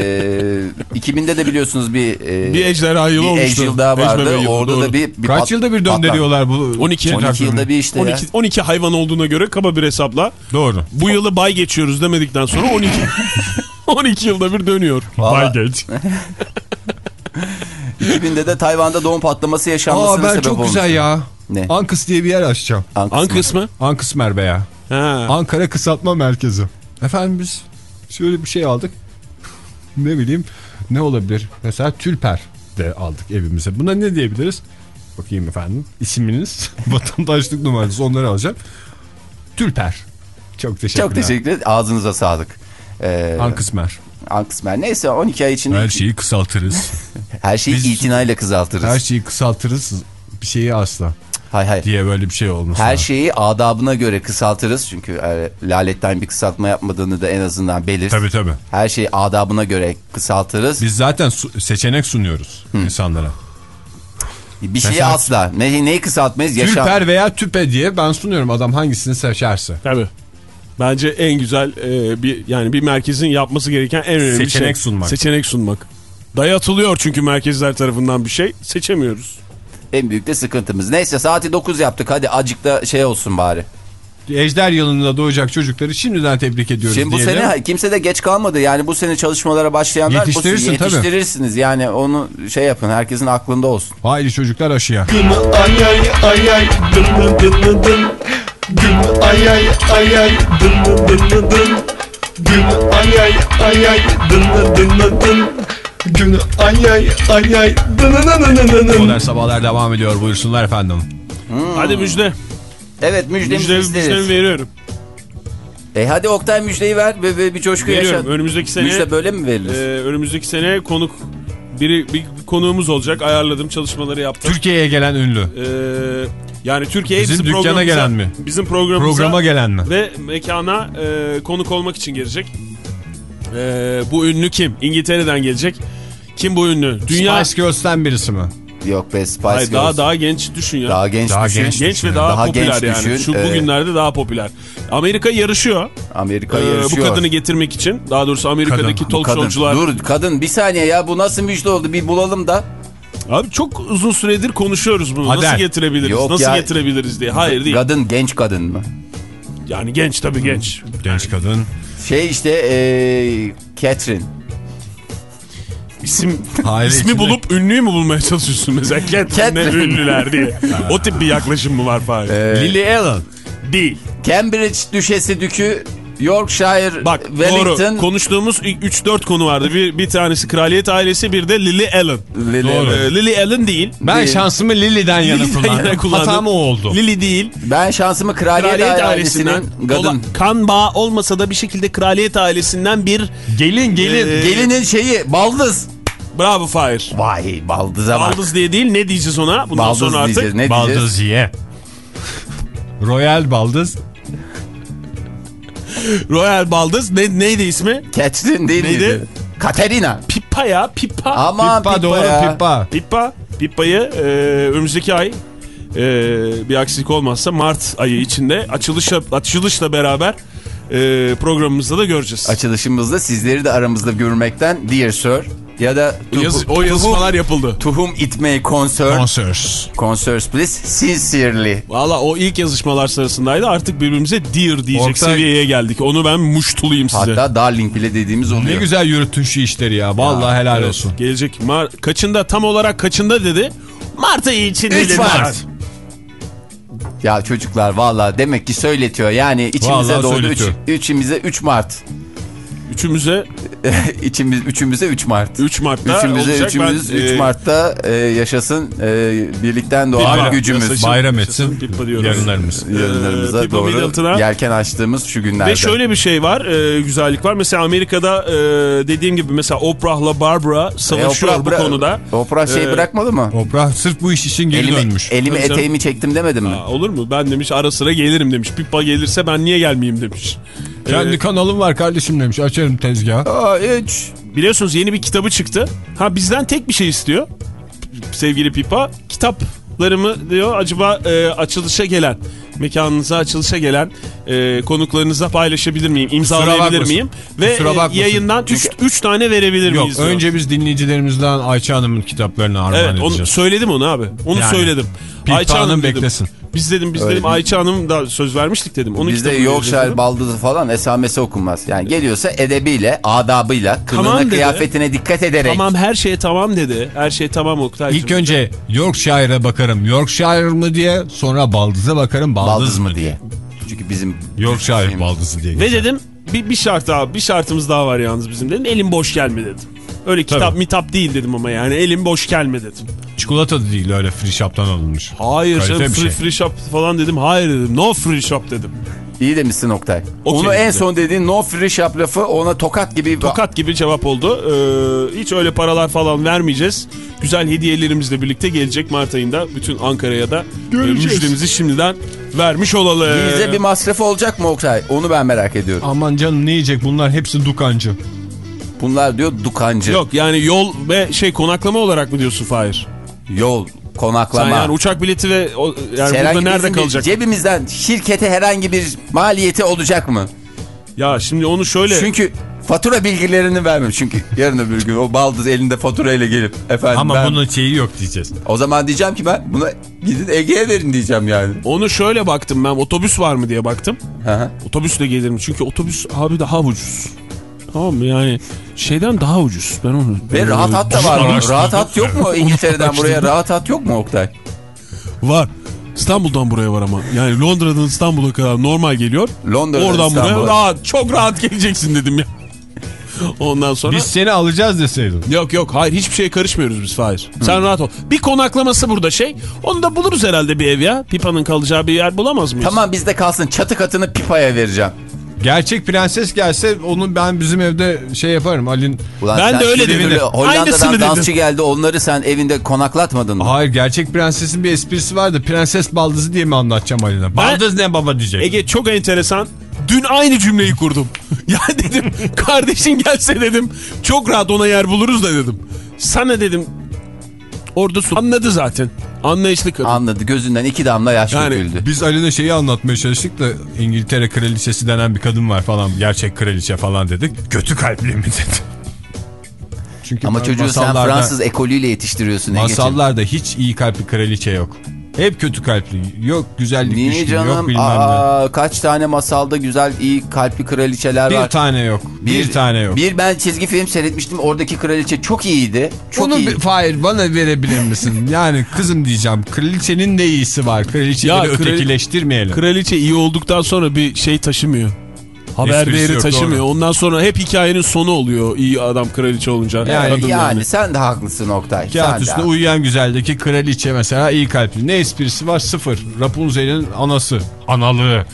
2000'de de biliyorsunuz bir, e, Bir ejderha yılı bir olmuştu. ejder daha vardı. Ejderha yılı, Orada doğru. da bir, bir Kaç pat- yılda bir döndürüyorlar bu? 12. 12 yılda bir işte ya. 12, 12 hayvan olduğuna göre kaba bir hesapla. Doğru. Bu yılı bay geçiyoruz demedikten sonra 12. 12 yılda bir dönüyor. Vallahi- Bay geç. 2000'de de Tayvan'da doğum patlaması yaşanmasına Aa ben sebep çok güzel ya. Ne? Ankıs diye bir yer açacağım. Ankara. An kısmı. Ankıs Merve ya. Ha. Ankara Kısaltma Merkezi. Efendim biz şöyle bir şey aldık. ne bileyim ne olabilir? Mesela tülper de aldık evimize. Buna ne diyebiliriz? Bakayım efendim. İsminiz, vatandaşlık numaranız onları alacağım. Tülper. Çok teşekkürler. Çok teşekkür ederim. Ağzınıza sağlık. Ee, Ankısmer. Ankısmer. Neyse 12 ay içinde Her her, şeyi kısaltırız. şeyi Biz- itinayla kızaltırız. Her şeyi kısaltırız. Bir şeyi asla hay hay. diye böyle bir şey olmuş. Her şeyi adabına göre kısaltırız. Çünkü e, laletten bir kısaltma yapmadığını da en azından belir. Tabii tabii. Her şeyi adabına göre kısaltırız. Biz zaten su- seçenek sunuyoruz insanlara. bir şeyi Mesela- asla. Ne, neyi kısaltmayız? Yaşam. Tülper veya tüpe diye ben sunuyorum adam hangisini seçerse. Tabii. Bence en güzel e, bir yani bir merkezin yapması gereken en önemli Seçenek şey. sunmak. Seçenek sunmak. Dayatılıyor çünkü merkezler tarafından bir şey. Seçemiyoruz. En büyük de sıkıntımız. Neyse saati 9 yaptık. Hadi acık da şey olsun bari. Ejder yılında doğacak çocukları şimdiden tebrik ediyoruz Şimdi bu diyelim. sene kimse de geç kalmadı. Yani bu sene çalışmalara başlayanlar bu Yetiştirirsin tabii. yetiştirirsiniz. Yani onu şey yapın. Herkesin aklında olsun. Haydi çocuklar aşıya. Ay ay ay ay dın dın dın dın dın. Gün ay ay ay ay dın dın dın dın dın. Gün ay ay ay ay dın dın dın dın dın. Gün ay ay ay ay. Modern sabahlar devam ediyor buyursunlar efendim. Hadi müjde. Evet müjdemizi Müjde, isteriz. müjdemi veriyorum. E hadi Oktay müjdeyi ver ve, ve bir coşku Veriyorum. yaşa. Önümüzdeki sene Müjde böyle mi verilir? e, önümüzdeki sene konuk biri bir konuğumuz olacak. Ayarladım çalışmaları yaptım. Türkiye'ye gelen ünlü. E, yani Türkiye Bizim bizim, dükkana gelen mi? Bizim programımıza Programa gelen mi? ve mekana e, konuk olmak için gelecek. E, bu ünlü kim? İngiltere'den gelecek. Kim bu ünlü? Dünya Spice Girls'ten birisi mi? Yok be Spice Hayır, Girls. daha daha genç düşün ya. Daha genç Daha düşün. genç. genç ve daha, Daha popüler genç yani. düşün. Şu Ee, bugünlerde daha popüler. Amerika yarışıyor. Amerika e, bu yarışıyor. kadını getirmek için. Daha doğrusu Amerika'daki Kadın, Bu talk kadın. show'cular. Dur kadın bir saniye ya bu nasıl müjde oldu bir bulalım da. Abi çok uzun süredir konuşuyoruz bunu. Adel. Nasıl getirebiliriz? Yok Nasıl ya. getirebiliriz diye. Hayır değil. Kadın genç kadın mı? Yani genç tabii genç. Genç kadın. Şey işte eee Catherine. İsim Aile ismi içinde- bulup ünlüyü mü bulmaya çalışıyorsun mesela? Catherine. ünlüler diye. o tip bir yaklaşım mı var Fahir? Ee, Lily Allen. Değil. Cambridge Düşesi Dükü Yorkshire Bak Wellington. doğru. Konuştuğumuz 3-4 konu vardı. Bir, bir tanesi kraliyet ailesi bir de Lily Allen. Lily Doğru. Allen. Ee, Lily Allen değil. Ben Değil. şansımı Lily'den yana Lily'den kullandım. kullandım. Hatam o oldu. Lily değil. Ben şansımı kraliyet, Kraliyet ailesinin ailesinden kadın. Kan bağı olmasa da bir şekilde kraliyet ailesinden bir Gelin gelin. Ee, Gelinin şeyi baldız. bravo Fahir. Vay baldıza bak. Baldız diye değil ne diyeceğiz ona bundan Baldız sonra artık? diyeceğiz. Ne diyeceğiz? Baldız ye. Royal baldız. Royal Baldız ne, neydi ismi? Catherine değil Neydi? miydi? Katerina. Pippa ya Pippa. Aman Pippa, Pippa doğru ya. Pippa. Pippa. Pippa'yı e, önümüzdeki ay e, bir aksilik olmazsa Mart ayı içinde açılışla, açılışla beraber e, programımızda da göreceğiz. Açılışımızda sizleri de aramızda görmekten Dear Sir ya da to, Yaz- o yazışmalar whom- yapıldı. To whom it may concern. Concerts. Concerns please. Sincerely. Valla o ilk yazışmalar sırasındaydı artık birbirimize dear diyecek Oktay- seviyeye geldik. Onu ben muştulayım size. Hatta darling bile dediğimiz oluyor. Ne güzel yürüttün şu işleri ya. Vallahi helal Evet, olsun. Gelecek. Mar kaçında tam olarak kaçında dedi? Mart ayı için dedi. Mart. Ya çocuklar valla demek ki söyletiyor. Yani içimize Vallahi doğdu. Üç, üçümüze 3 Mart. Üçümüze İçimiz, üçümüze 3 Mart. 3 Mart'ta Üçümüze olacak. üçümüz Ben, 3 e, Mart'ta e, yaşasın e, birlikten doğan Pipa. gücümüz. Yaşasın. Bayram etsin Pippa diyoruz. yarınlarımız. Yarınlarımıza Ee, Pippa doğru Middleton'a- yelken açtığımız şu günlerde. Ve şöyle bir şey var, e, güzellik var. Mesela Amerika'da e, dediğim gibi mesela Oprah'la Barbara E, savaşıyor Oprah bu konuda. Oprah şey Ee, bırakmadı mı? Oprah sırf bu iş için geri Elimi, dönmüş. elimi Tabii canım. eteğimi çektim demedim mi? Aa, olur mu? Ben demiş ara sıra gelirim demiş. Pippa gelirse ben niye gelmeyeyim demiş. Kendi Ee, kanalım var kardeşim demiş. Açarım tezgahı. Aa, hiç. biliyorsunuz yeni bir kitabı çıktı. Ha bizden tek bir şey istiyor. Sevgili Pippa. Kitaplarımı diyor acaba e, açılışa gelen, mekanınıza açılışa gelen e, konuklarınıza paylaşabilir miyim? İmzalayabilir miyim? Ve e, yayından 3 tane verebilir Yok miyiz? diyor. önce biz dinleyicilerimizden Ayça Hanım'ın kitaplarını armağan Evet onu edeceğiz. söyledim onu abi. Onu Yani, söyledim. Ayça Hanım beklesin. Biz dedim biz Öyle dedim. Ayça Hanım da söz vermiştik dedim. Onu Bizde Yorkshire baldızı falan esamesi okunmaz. Yani geliyorsa edebiyle, adabıyla, kılığına, Tamam dedi. kıyafetine dikkat ederek. Tamam her şeye tamam dedi. Her şey tamam Oktay'cığım. İlk önce Yorkshire'a bakarım. Yorkshire mı diye sonra Baldız'a bakarım. Baldız, Baldız mı mı diye. Çünkü bizim Yorkshire Baldızı diye. Ve dedim bir, bir şart daha bir şartımız daha var yalnız bizim dedim. Elim boş gelme dedim. Öyle kitap Tabii. mitap değil dedim ama yani elim boş gelme dedim. Çikolata da değil öyle free shop'tan alınmış. Hayır Kalite canım free, şey. free shop falan dedim. Hayır dedim. No free shop dedim. iyi demişsin Oktay. Okey Onu en dedi. son dediğin no free shop lafı ona tokat gibi. Tokat gibi cevap oldu. Ee, hiç öyle paralar falan vermeyeceğiz. Güzel hediyelerimizle birlikte gelecek Mart ayında bütün Ankara'ya da e, müjdemizi şimdiden vermiş olalım. Bize bir masrafı olacak mı Oktay? Onu ben merak ediyorum. Aman canım ne yiyecek bunlar hepsi dukancı. Bunlar diyor dukancı. Yok yani yol ve şey konaklama olarak mı diyorsun Fahir? Yol, konaklama. Sen yani uçak bileti ve o, yani Herhangi burada nerede kalacak? Cebimizden şirkete herhangi bir maliyeti olacak mı? Ya şimdi onu şöyle Çünkü fatura bilgilerini vermem. Çünkü yarın öbür gün o baldız elinde faturayla gelip efendim Ama ben... bunun şeyi yok diyeceğiz. O zaman diyeceğim ki ben buna gidin Ege'ye verin diyeceğim yani. onu şöyle baktım ben otobüs var mı diye baktım. Hı hı. Otobüsle gelirim çünkü otobüs abi daha ucuz. Tamam mı yani şeyden daha ucuz. Ben onu Ve ben rahat hat da var. araştırdım. rahat hat yok mu İngiltere'den buraya rahat hat yok mu Oktay? Var. İstanbul'dan buraya var ama. Yani Londra'dan İstanbul'a kadar normal geliyor. Londra'dan Oradan buraya İstanbul'a. rahat, çok rahat geleceksin dedim ya. Ondan sonra... Biz seni alacağız deseydin. Yok yok hayır hiçbir şeye karışmıyoruz biz Fahir. Sen rahat ol. Bir konaklaması burada şey. Onu da buluruz herhalde bir ev ya. Pipa'nın kalacağı bir yer bulamaz mıyız? Tamam bizde kalsın çatı katını pipaya vereceğim. Gerçek prenses gelse onu ben bizim evde şey yaparım. Ali'nin Ben de öyle dedim. böyle Aynısını Hollanda'dan dedim. dansçı geldi onları sen evinde konaklatmadın mı? Hayır gerçek prensesin bir esprisi vardı. Prenses baldızı diye mi anlatacağım Ali'ne? Baldız ne baba diyecek. Ege çok enteresan. Dün aynı cümleyi kurdum. ya dedim kardeşin gelse dedim. Çok rahat ona yer buluruz da dedim. Sana dedim orada su anladı zaten. Anlayışlı kadın. Anladı gözünden iki damla yaş Yani döküldü. Biz Ali'ne şeyi anlatmaya çalıştık da İngiltere kraliçesi denen bir kadın var falan. Gerçek kraliçe falan dedik. Kötü kalpli mi dedi. Çünkü Ama çocuğu sen Fransız ekolüyle yetiştiriyorsun. Masallarda hiç iyi kalpli kraliçe yok. Hep kötü kalpli. Yok güzellik Niye düşkünü yok canım? bilmem ne. Aa, kaç tane masalda güzel iyi kalpli kraliçeler Bir var. tane yok. Bir, tane yok. Bir ben çizgi film seyretmiştim. Oradaki kraliçe çok iyiydi. Çok Onu iyi. bir- Fahir bana verebilir misin? Yani kızım diyeceğim. Kraliçenin de iyisi var. Kraliçeleri Ya, ötekileştirmeyelim. Kraliçe iyi olduktan sonra bir şey taşımıyor. Haber Esprisi değeri yok, taşımıyor. doğru. Ondan sonra hep hikayenin sonu oluyor. İyi adam kraliçe olunca. Yani- kadın yani sen de haklısın Oktay. Kağıt üstünde uyuyan güzeldeki kraliçe mesela iyi kalpli. Ne esprisi var? Sıfır. Rapunzel'in anası. Analığı.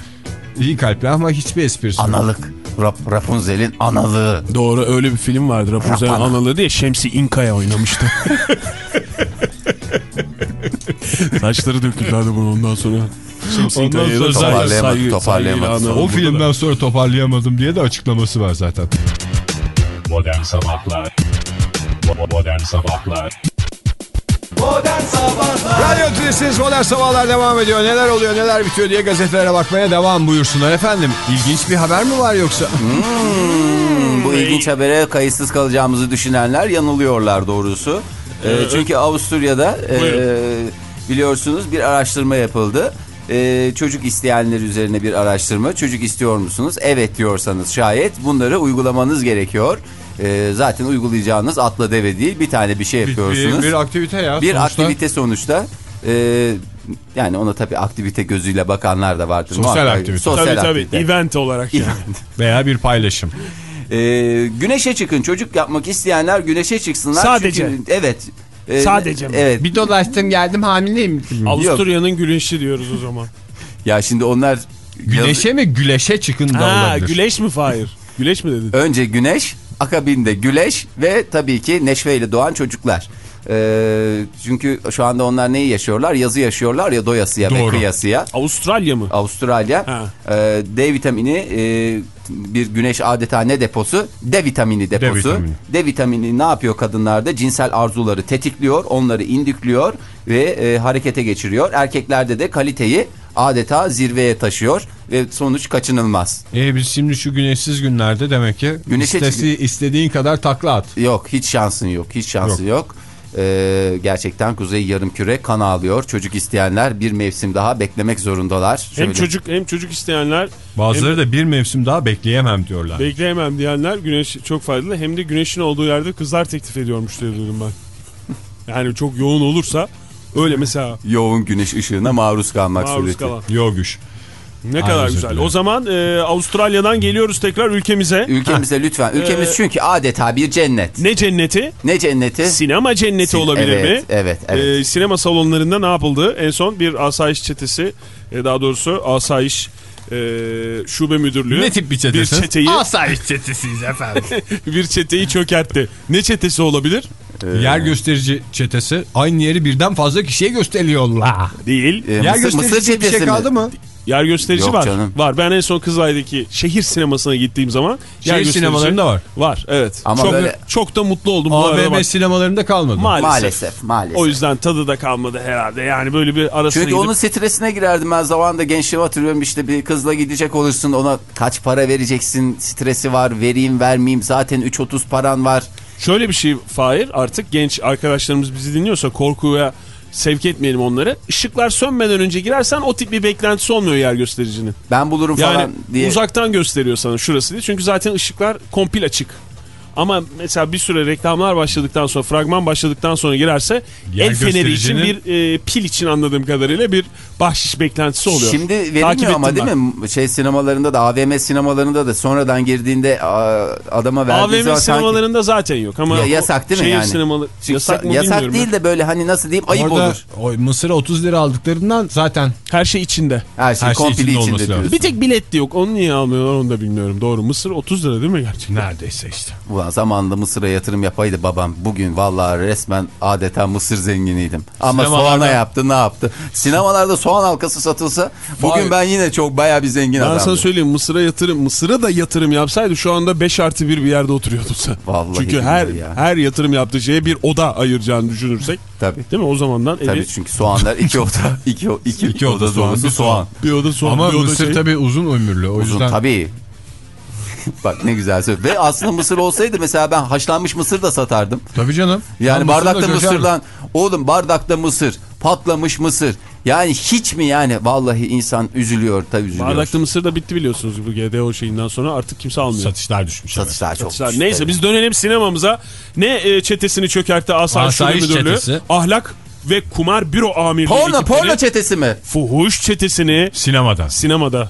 İyi kalpli ama hiçbir esprisi yok. Analık. Rap Rapunzel'in analığı. Doğru öyle bir film vardı. Rapunzel'in Rapana. analığı diye Şemsi İnkaya oynamıştı. Saçları döküldü bunun ondan sonra. Ondan sonra toparlayamadı, saygı- toparlayamadı. O filmden sonra toparlayamadım diye de açıklaması var zaten. Modern Sabahlar Modern Sabahlar Modern Sabahlar Radyo Tülesi'niz Modern Sabahlar devam ediyor. Neler oluyor neler bitiyor diye gazetelere bakmaya devam buyursunlar efendim. İlginç bir haber mi var yoksa? Bu ilginç habere kayıtsız kalacağımızı düşünenler yanılıyorlar doğrusu. Ee, çünkü Avusturya'da e, biliyorsunuz bir araştırma yapıldı. Ee, çocuk isteyenler üzerine bir araştırma. Çocuk istiyor musunuz? Evet diyorsanız şayet bunları uygulamanız gerekiyor. Ee, zaten uygulayacağınız atla deve değil bir tane bir şey Bir, yapıyorsunuz. bir, bir aktivite ya. Bir sonuçta. aktivite sonuçta. Ee, yani ona tabii aktivite gözüyle bakanlar da vardır. Sosyal Muhakkak. aktivite. Sosyal Tabii tabii. aktivite. Event olarak yani. Veya bir paylaşım. Ee, güneşe çıkın çocuk yapmak isteyenler güneşe çıksınlar. Sadece. Çünkü- evet. Ee, Sadece mi? Evet. Bir dolaştım geldim hamileyim. Avusturya'nın güneşi diyoruz o zaman. Ya şimdi onlar Güneşe mi güleşe çıkın da Ha, olabilir. güleş mi Fahir? Güleş mi dedin? önce güneş, akabinde güleş ve tabii ki neşveyle doğan çocuklar. Ee, çünkü şu anda onlar neyi yaşıyorlar? Yazı yaşıyorlar ya doyasıya ve Doğru. kıyasıya. Avustralya mı? Avustralya Ha. e, D vitamini e, bir güneş adeta ne deposu? D vitamini deposu. vitamini. D vitamini ne yapıyor kadınlarda? Cinsel arzuları tetikliyor, onları indüklüyor ve e, harekete geçiriyor. Erkeklerde de kaliteyi adeta zirveye taşıyor ve sonuç kaçınılmaz. E biz şimdi şu güneşsiz günlerde demek ki Güneşe istesi, istediğin kadar takla at. Yok hiç şansın yok, hiç şansı yok. Ee, gerçekten Kuzey Yarımküre kan ağlıyor. Çocuk isteyenler bir mevsim daha beklemek zorundalar. Hem Şöyle- çocuk hem çocuk isteyenler Bazıları da bir mevsim daha bekleyemem diyorlar. bekleyemem diyenler güneş çok faydalı. Hem de güneşin olduğu yerde kızlar teklif ediyormuş diye duydum ben. Yani çok yoğun olursa öyle mesela yoğun güneş ışığına maruz kalmak maruz sureti. kalan. Ne Ay, kadar güzel. dilerim. O zaman e, Avustralya'dan geliyoruz tekrar ülkemize. Ülkemize lütfen. Ülkemiz Ee, çünkü adeta bir cennet. Ne cenneti? Ne cenneti? Sinema cenneti Sin- olabilir evet, mi? Evet, evet. Ee, sinema salonlarında ne yapıldı? En son bir asayiş çetesi, e, daha doğrusu asayiş e, şube müdürlüğü. Ne tip bir çetesi? Bir çeteyi, Asayiş çetesiyiz efendim. bir çeteyi çökertti. Ne çetesi olabilir? Yer gösterici çetesi aynı yeri birden fazla kişiye gösteriyorlar. Değil. Ee, Yer Mısır- gösterici Mısır bir şey çetesi mi? kaldı mı? Yer gösterici Yok var. canım. Var. Ben en son Kızılay'daki şehir sinemasına gittiğim zaman yer Şehir gösterici sinemalarında var. Var. Evet. Ama çok, böyle- çok da mutlu oldum. AVM sinemalarında kalmadı. Maalesef. Maalesef, maalesef. O yüzden tadı da kalmadı herhalde. Yani böyle bir arasına Çünkü gidip... onun stresine girerdim ben zamanında gençliğimi hatırlıyorum işte bir kızla gidecek olursun ona kaç para vereceksin stresi var vereyim vermeyeyim zaten 3.30 paran var. Şöyle bir şey Fahir artık genç arkadaşlarımız bizi dinliyorsa korkuya sevk etmeyelim onları. Işıklar sönmeden önce girersen o tip bir beklentisi olmuyor yer göstericinin. Ben bulurum Yani falan diye. uzaktan gösteriyor sana şurası diye. Çünkü zaten ışıklar kompil açık. Ama mesela bir süre reklamlar başladıktan sonra, fragman başladıktan sonra girerse Yer el feneri için bir e, pil için anladığım kadarıyla bir bahşiş beklentisi oluyor. Şimdi Takip verilmiyor ama değil ben. mi? Şey sinemalarında da AVM sinemalarında da sonradan girdiğinde adama verdiği AVM zaman sanki- sinemalarında zaten yok ama Ya- yasak değil mi şehir yani? sinemaları Çünkü yasak mı yasak değil de böyle hani nasıl diyeyim ayıp Orada olur. o Mısır'a 30 lira aldıklarından zaten Her şey içinde. Her şey Her şey kompili içinde içinde, olması lazım. diyorsun. Bir tek bilet de yok. Onu niye almıyorlar onu da bilmiyorum. Doğru. Mısır 30 lira değil mi gerçekten? neredeyse işte. Ulan zamanında Mısır'a yatırım yapaydı babam. Bugün vallahi resmen adeta Mısır zenginiydim. Ama Sinemalarda- soğana yaptı ne yaptı? Sinemalarda soğan halkası satılsa bugün Vay. ben yine çok baya bir zengin Ben adamdım. sana söyleyeyim Mısır'a yatırım Mısır'a da yatırım yapsaydı şu anda 5 artı 1 bir yerde oturuyordun sen. Vallahi Çünkü her ya. her yatırım yaptığı şeye bir oda ayıracağını düşünürsek Tabii. değil mi? O zamandan evi Tabii çünkü soğanlar iki oda iki, iki, İki oda, oda soğan, bir soğan. soğan. bir oda soğan Ama bir oda Mısır şey. tabii uzun ömürlü. O Uzun yüzden tabii. Bak ne güzel söyledi. Ve aslında mısır olsaydı mesela ben haşlanmış mısır da satardım. Tabii canım. Yani Ben bardakta coşarım. mısırdan oğlum bardakta mısır patlamış mısır. Yani hiç mi yani vallahi insan üzülüyor tabii üzülüyor. Bardaklı Mısır da bitti biliyorsunuz bu GDO şeyinden sonra artık kimse almıyor. Satışlar düşmüş. evet. Satışlar çok Satışlar. düştü. Neyse biz dönelim sinemamıza. Ne e, çetesini çökertti Asayiş Şube Asayiş Müdürlüğü? çetesi. Ahlak ve Kumar Büro Amirliği Porno ekipleri porno çetesi mi? Fuhuş çetesini Sinemadan. sinemada.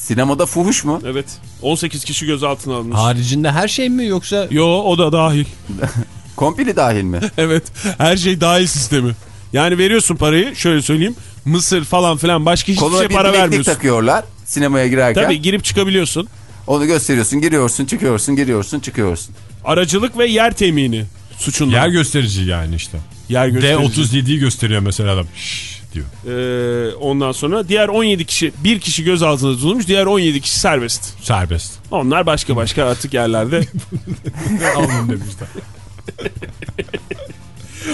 Sinemada fuhuş mu? Evet. 18 kişi gözaltına alınmış. Haricinde her şey mi yoksa Yo o da dahil. Kompili dahil mi? evet. Her şey dahil sistemi. Yani veriyorsun parayı şöyle söyleyeyim. Mısır falan filan başka hiçbir Koluna şey para vermiyorsun. takıyorlar sinemaya girerken. Tabii girip çıkabiliyorsun. Onu gösteriyorsun giriyorsun çıkıyorsun giriyorsun çıkıyorsun. Aracılık ve yer temini suçundan. yer gösterici yani işte. yer gösterici. D37'yi gösteriyor mesela adam. Şşş diyor. Ee, ondan sonra diğer 17 kişi bir kişi gözaltına tutulmuş diğer 17 kişi serbest. Serbest. Onlar başka başka artık yerlerde. Alın demişler.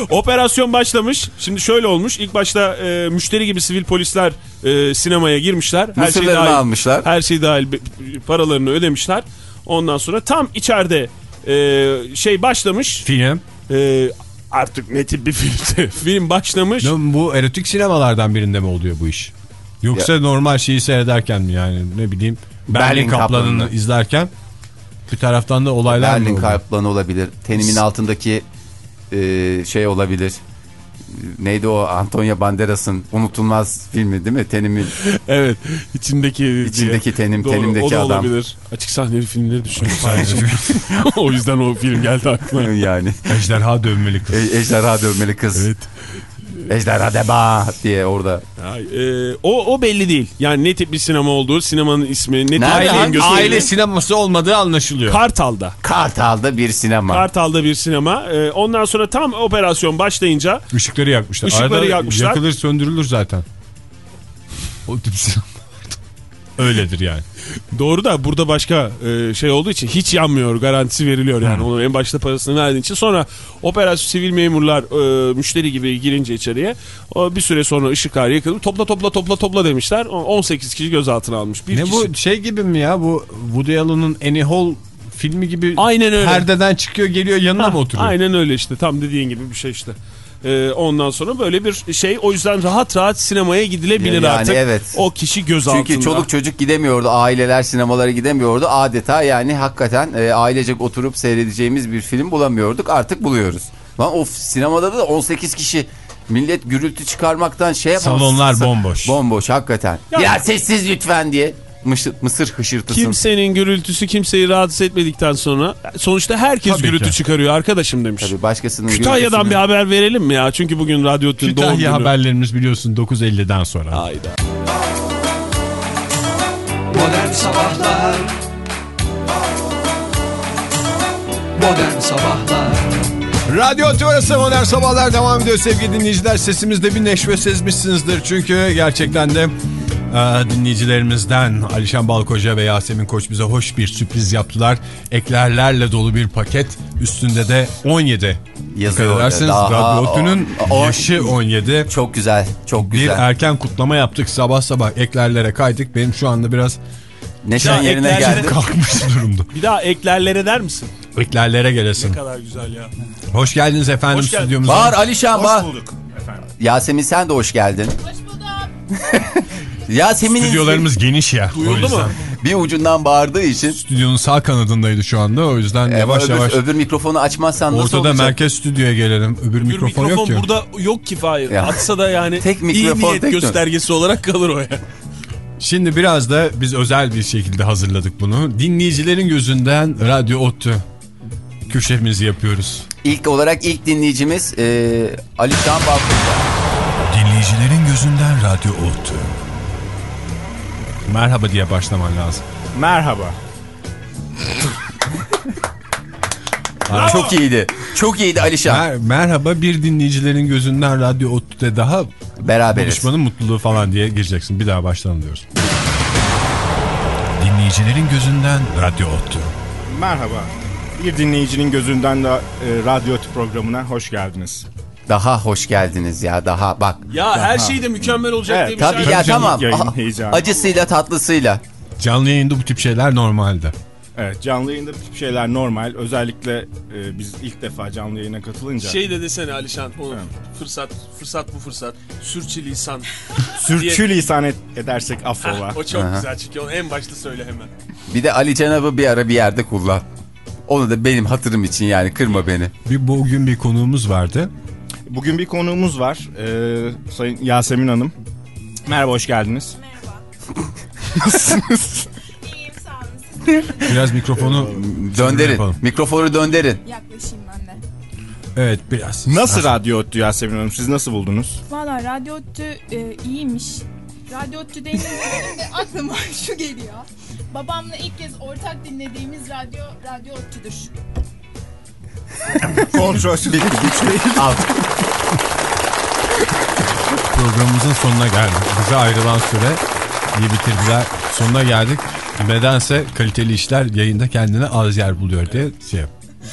Operasyon başlamış. Şimdi şöyle olmuş. İlk başta e, müşteri gibi sivil polisler e, sinemaya girmişler. Her şey Mısırlarını dahil, almışlar. Her şey dahil paralarını ödemişler. Ondan sonra tam içeride e, şey başlamış. Film. E, artık ne tip bir film? film başlamış. Ne, Bu erotik sinemalardan birinde mi oluyor bu iş? Yoksa normal şeyi seyrederken mi yani ne bileyim Berlin, Berlin Kaplanı'nı Kaplanı'nı. izlerken bir taraftan da olaylar mı Berlin? Kaplanı olabilir. Tenimin altındaki e, şey olabilir. Neydi o Antonio Banderas'ın unutulmaz filmi değil mi? Tenimin Evet. içindeki İçindeki tenim, Doğru, tenimdeki o da adam. olabilir. Açık sahneli filmleri düşünüyorum o yüzden o film geldi aklıma. yani Ejderha dövmeli kız. e, ejderha dövmeli kız. Evet. Ejderha deba diye orada. Ay, e, o, o belli değil. Yani ne tip bir sinema olduğu, sinemanın ismi, ne tip Nerede? bir gösterildiği. Aile sineması olmadığı anlaşılıyor. Kartal'da. Kartal'da bir sinema. Kartal'da bir sinema. E, ondan sonra tam operasyon başlayınca Işıkları yakmışlar. Işıkları Arada yakmışlar. Yakılır söndürülür zaten. O tip sinemalarda. Öyledir yani. doğru da burada başka e, şey olduğu için hiç yanmıyor garantisi veriliyor yani. Onun en başta parasını verdiğin için sonra operasyon sivil memurlar e, müşteri gibi girince içeriye o bir süre sonra ışıklar yakılır. Topla topla topla topla demişler. O- 18 kişi gözaltına almış. Bir ne kişi- bu şey gibi mi ya bu Woody Allen'ın Annie Hall filmi gibi Aynen öyle. perdeden çıkıyor geliyor yanına Ha, mı oturuyor? Aynen öyle işte tam dediğin gibi bir şey işte. Ee, ondan sonra böyle bir şey o yüzden rahat rahat sinemaya gidilebilir Yani artık. evet. O kişi göz altında. Çünkü çoluk çocuk gidemiyordu. Aileler sinemalara gidemiyordu. Adeta yani hakikaten e, ailecek oturup seyredeceğimiz bir film bulamıyorduk. Artık buluyoruz. Lan o sinemada da 18 kişi millet gürültü çıkarmaktan şey yapamaz. Salonlar bomboş. Bomboş hakikaten. Yani- Ya sessiz lütfen diye. Mısır, mısır hışırtısı. Kimsenin gürültüsü kimseyi rahatsız etmedikten sonra sonuçta herkes Tabii gürültü ki. çıkarıyor arkadaşım demiş. Tabii başkasının Kütahya'dan gürültüsünü- bir haber verelim mi ya? Çünkü bugün radyo tüm doğum Kütahya günü. haberlerimiz biliyorsun 9.50'den sonra. Hayda. Modern Sabahlar Modern Sabahlar Radyo Tüvarası Modern Sabahlar devam ediyor sevgili dinleyiciler. Sesimizde bir neşve sezmişsinizdir. Çünkü gerçekten de e, dinleyicilerimizden Alişan Balkoca ve Yasemin Koç bize hoş bir sürpriz yaptılar. Eklerlerle dolu bir paket. Üstünde de 17. Yazıyor Dikkat ederseniz orada. Daha Radyo Otü'nün o- o- yaşı 17. Çok güzel. Çok Bir güzel. erken kutlama yaptık sabah sabah eklerlere kaydık. Benim şu anda biraz Neşen Ya yerine geldi. kalkmış durumda. Bir daha eklerlere der misin? Eklerlere gelesin. Ne kadar güzel ya. Hoş geldiniz efendim Hoş geldin. stüdyomuza. Bağır Alişan bağır. bulduk efendim. Yasemin sen de hoş geldin. Yasemin'in Stüdyolarımız geniş ya. Duyuldu mu? bir ucundan bağırdığı için Stüdyonun sağ kanadındaydı şu anda. O yüzden e, yavaş öbür, yavaş öbür mikrofonu açmazsan nasıl ortada olacak? merkez stüdyoya gelelim. Öbür Bir mikrofon, mikrofon, yok ki. burada yok ki Fahir. Ya. Atsa da yani Tek iyi mikrofon, niyet tek dön. göstergesi olarak kalır o ya. Şimdi biraz da biz özel bir şekilde hazırladık bunu. Dinleyicilerin gözünden Radyo Ottu köşemizi yapıyoruz. İlk olarak ilk dinleyicimiz e, Alişan Balkırca. Dinleyicilerin gözünden Radyo Ottu. Merhaba diye başlaman lazım. Merhaba. Çok iyiydi. Çok iyiydi Alişan. Mer- merhaba bir dinleyicilerin gözünden Radyo Ottu'da daha Beraberiz. buluşmanın mutluluğu falan diye gireceksin. Bir daha baştan diyoruz. Dinleyicilerin gözünden Radyo Ottu. Merhaba. Bir dinleyicinin gözünden de e, radyo programına hoş geldiniz. Daha hoş geldiniz ya daha bak. Ya her şey de mükemmel olacak Evet, diye bir Tabii şey. ya tamam. yayın Aha, heyecanı. Acısıyla tatlısıyla. Canlı yayında bu tip şeyler normalde. Evet canlı yayında bu tip şeyler normal. Özellikle e, biz ilk defa canlı yayına katılınca. Şey de desene Alişan. O fırsat, fırsat bu fırsat. Sürçülisan. Sürçülisan et, edersek affola. o çok güzel çünkü onu en başta söyle hemen. Bir de Ali Cenab'ı bir ara bir yerde kullan. Onu da benim hatırım için yani kırma beni. Bir bugün bir konuğumuz vardı. Bugün bir konuğumuz var. E, Sayın Yasemin Hanım. Merhaba hoş geldiniz. İyiyim sağ olun. Siz Biraz mikrofonu Dönderin. yapalım. Mikrofonu dönderin. yaklaşayım ben de. Evet biraz. Nasıl radyo öttü Yasemin Hanım? Siz nasıl buldunuz? Valla Radyo Ottu e, iyiymiş. Radyo Ottu deyince benim de aklıma şu geliyor. Babamla ilk kez ortak dinlediğimiz radyo Radyo Ottu'dur. Kontrolsüz bir Al. Programımızın sonuna geldik. Bize ayrılan süre iyi bitirdiler. Sonuna geldik. Nedense kaliteli işler yayında kendine az yer buluyor diye şey yap.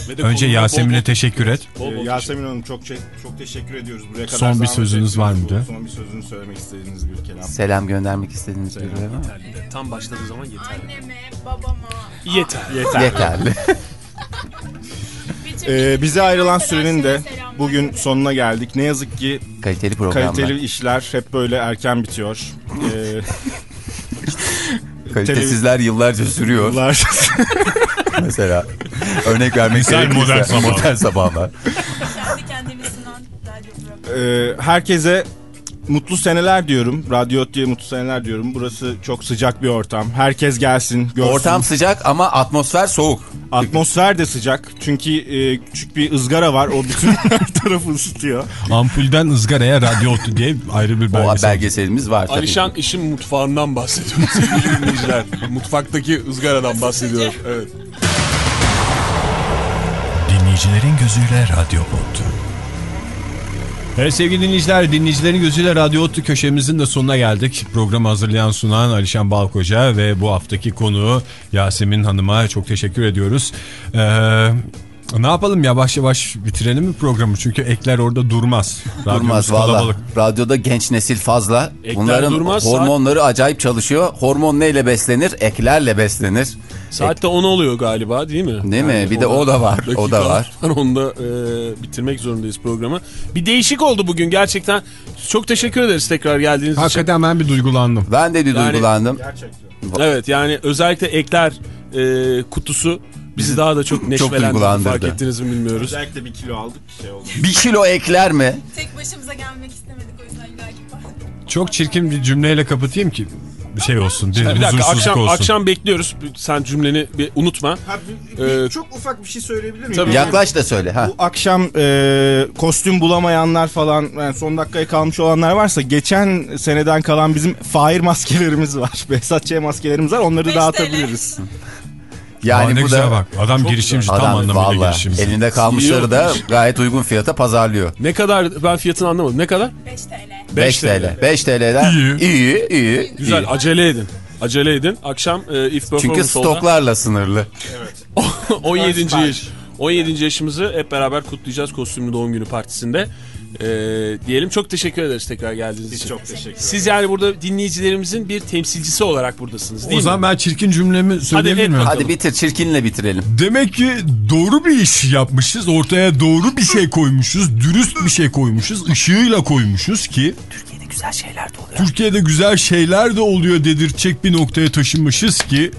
Ve de Önce Yasemin'e teşekkür et. bol bol Yasemin Hanım çok şey- çok teşekkür ediyoruz buraya kadar. Son bir sözünüz var mıydı? Son bir sözünü söylemek istediğiniz bir kelam. Selam göndermek istediğiniz mı? yeterli de. Tam başladığı zaman yeterli. Anneme, babama. Yeter. Yeter. Yeterli. Ee, bize ayrılan sürenin de bugün sonuna geldik. Ne yazık ki Kaliteli programlar. kaliteli işler hep böyle erken bitiyor. Ee, Kalitesizler yıllarca sürüyor. yıllar- Mesela örnek vermek gerekirse modern sabahlar. modern sabahlar. Kendi kendimi sınan radyo programı. Ee, herkese mutlu seneler diyorum. Radyo diye mutlu seneler diyorum. Burası çok sıcak bir ortam. Herkes gelsin, görsün. Ortam sıcak ama atmosfer soğuk. Atmosfer de sıcak. Çünkü e, küçük bir ızgara var. O bütün her tarafı ısıtıyor. Ampulden ızgaraya radyo diye ayrı bir O belgesel. belgeselimiz var tabii. Alişan işin mutfağından bahsediyor sevgili dinleyiciler. Mutfaktaki ızgaradan bahsediyor. Evet. Dinleyicilerin gözüyle radyo otu. Evet sevgili dinleyiciler, dinleyicilerin gözüyle Radyo Ottu köşemizin de sonuna geldik. Programı hazırlayan sunan Alişan Balkoca ve bu haftaki konuğu Yasemin Hanım'a çok teşekkür ediyoruz. Ee, ne yapalım yavaş yavaş bitirelim mi programı? Çünkü ekler orada durmaz. Durmaz valla. Radyoda genç nesil fazla. Ekler Bunların durmaz, hormonları acayip çalışıyor. Hormon neyle beslenir? Eklerle beslenir. Saatte 10 oluyor galiba değil mi? Değil mi? Bir de o da var, o da var. Onu da e, bitirmek zorundayız programı. Bir değişik oldu bugün gerçekten. Çok teşekkür ederiz tekrar geldiğiniz için. Hakikaten ben bir duygulandım. Ben de bir Yani- duygulandım. Evet yani özellikle ekler e, kutusu bizi daha da çok neşvelendirdi. Fark ettiniz mi bilmiyoruz. Özellikle bir kilo aldık şey oldu. Bir kilo ekler mi? Tek başımıza gelmek istemedik o yüzden galiba. Çok çirkin bir cümleyle kapatayım ki bir şey olsun. Bir, Bir dakika akşam, olsun. akşam bekliyoruz. Sen cümleni bir unutma. Ha, bir- Ee, bir- çok ufak bir şey söyleyebilir miyim? tabii. Yaklaş da söyle. Ha. Bu akşam e, kostüm bulamayanlar falan yani son dakikaya kalmış olanlar varsa geçen seneden kalan bizim Fahir maskelerimiz var. Behzat Ç maskelerimiz var. Onları Beş dağıtabiliriz. Yani ne bu güzel da bak. Adam girişimci tam adam anlamıyla valla girişimci. elinde kalmışları da gayet uygun fiyata pazarlıyor. Ne kadar ben fiyatını anlamadım. Ne kadar? 5 TL. 5 TL. 5 TL'den İyi. iyi iyi. Güzel iyi. acele edin. Acele edin. Akşam e, if Çünkü stoklarla sınırlı. 17. yaş 17. yaşımızı hep beraber kutlayacağız kostümlü doğum günü partisinde. Ee, diyelim çok teşekkür ederiz tekrar geldiğiniz için. Çok teşekkür ederim. Siz yani burada dinleyicilerimizin bir temsilcisi olarak buradasınız değil O zaman mi? ben çirkin cümlemi söyleyebilir miyim? Hadi bitir çirkinle bitirelim. Demek ki doğru bir iş yapmışız. Ortaya doğru bir şey koymuşuz. Dürüst bir şey koymuşuz. ışığıyla koymuşuz ki Türkiye'de güzel şeyler de oluyor. Türkiye'de güzel şeyler de oluyor dedirtecek bir noktaya taşınmışız ki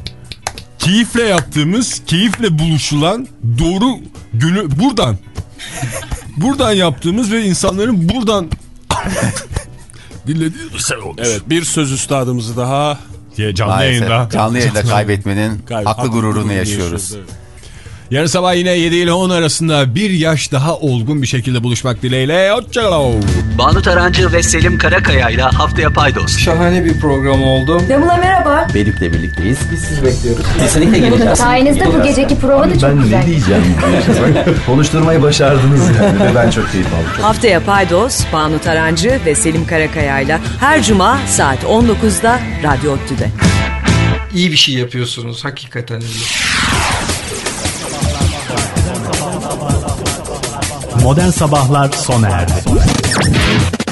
keyifle yaptığımız, keyifle buluşulan doğru günü buradan buradan yaptığımız ve insanların buradan dinlediği bir şey olmuş. Evet bir söz üstadımızı daha canlı Maalesef yayında. canlı yayında kaybetmenin haklı gururunu yaşıyoruz. evet. Yarın sabah yine 7 ile 10 arasında bir yaş daha olgun bir şekilde buluşmak dileğiyle. Hoşçakalın. Banu Tarancı ve Selim Karakaya ile Haftaya Paydos. Şahane bir program oldu. Demula merhaba. Belük'le birlikteyiz. Biz sizi bekliyoruz. Kesinlikle geleceğiz. Sayenizde bu geceki prova da çok güzel. diyeceğim? Konuşturmayı başardınız yani. Ve ben çok keyif aldım. Haftaya Paydos, Banu Tarancı ve Selim Karakaya'yla her cuma saat 19'da Radyo Ottü'de. İyi bir şey yapıyorsunuz hakikaten iyi. Modern Sabahlar sona erdi. Sona erdi.